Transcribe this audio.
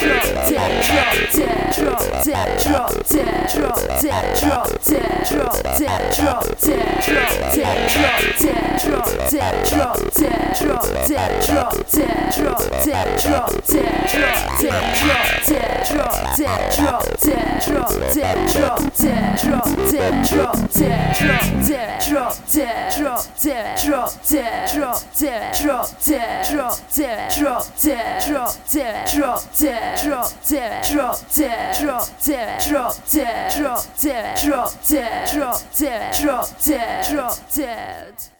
drop, drop, drop, drop, drop dead, drop dead, drop dead, drop dead, drop dead, drop dead, drop dead, drop dead, drop dead, drop dead, drop dead, drop dead, drop dead.